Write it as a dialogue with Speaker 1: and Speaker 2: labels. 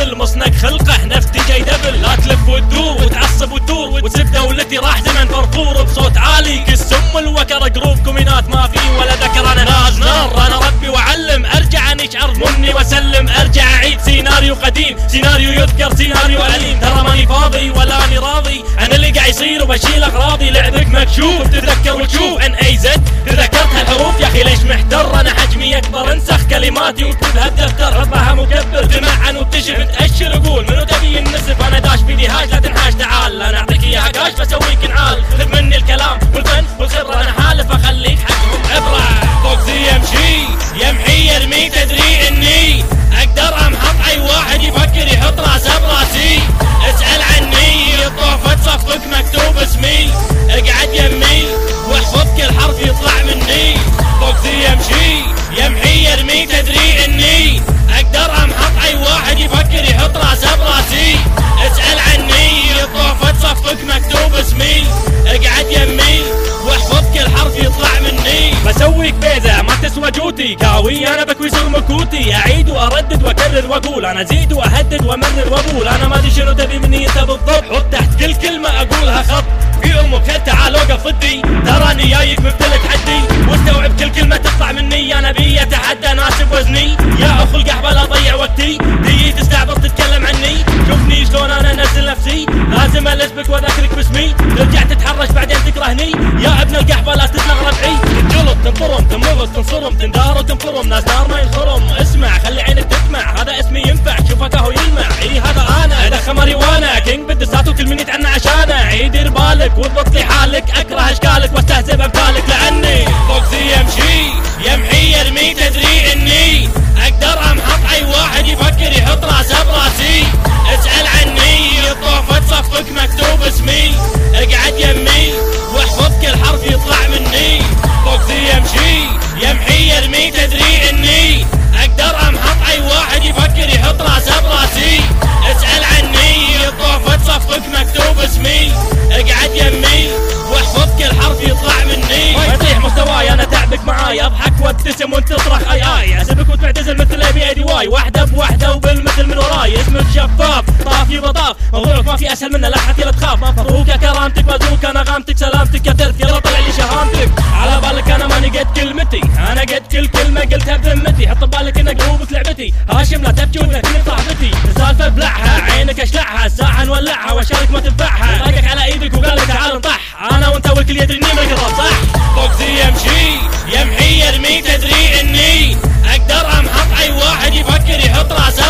Speaker 1: خبل مصنق خلقه نفتي جاي دبل. لا تلف وتدور وتعصب وتدور وتسب دولتي راح زمن فرفور بصوت عالي. كالسم الوكر جروب كومينات ما في ولا ذكر. أنا ناز نار أنا ربي واعلم أرجع انيش ارض مني واسلم أرجع أعيد سيناريو قديم. سيناريو يذكر سيناريو أليم. ترى ماني فاضي ولا اني راضي. أنا اللي قاعد يصير وبشيل أغراضي. لعبك مكشوف تتذكر وتشوف. ان اي زد تذكرت هالحروف. يا أخي ليش محتر؟ أنا حجمي أكبر. انسخ كلماتي واكتبها جوتي كاوي أنا بكوي سر مكوتي أعيد وأردد وأكرر وأقول أنا زيد وأهدد وامرر واقول أنا ما أدري شنو تبي مني أنت بالضبط. حط تحت كل كلمة أقولها خط. في أمك خد تعال وقف ضدي. تراني جايك مبتلى تحدي. واستوعب كل كلمة تطلع مني. أنا بي أتحدى ناسب وزني. يا أخو القحبة لا اضيع وقتي. تيجي تستعبط تتكلم عني. شوفني شلون أنا أنزل نفسي. لازم السبك واذكرك باسمي ترجع تتحرش بعدين تكرهني يا ابن القحبة لا تزلق ربعي. تنجلط تنفرم تنمغص تنصرم تندار وتنفرم. ناس نار ما ينخرم اسمع خلي عينك تسمع. هذا اسمي ينفع شوفك اهو يلمع. إي هذا أنا اذا خمري وأنا كينج بالدسات وكل من يتعنى عشانه. عيد بالك واضبط لي حالك. اكره اشكالك واستهزئ وابتسم وانت تصرخ أي أي. اسبك وتعتزل مثل اي بي اي دي واي واحدة بوحده وبالمثل من وراي. اسمك شفاف طاف يبا طاف. موضوعك ما في أسهل منه لا حتى لا تخاف. ما فروك يا كرامتك مزوك أنا غامتك سلامتك يا ترث قد كلمتي. أنا قد كل كلمة قلتها بذمتي. حط ببالك ان قلوبك لعبتي هاشم لا تبكي وتذكرني صاحبتي السالفه بلعها عينك اشلعها الساعة نولعها. وأشارك ما تنفعها طاقك على إيدك وقال لك تعال نطح أنا وأنت والكل يدري إني من القرب صح. زي يمشي يمحي يرمي تدري إني أقدر أمحط أي واحد يفكر يحط رأسه.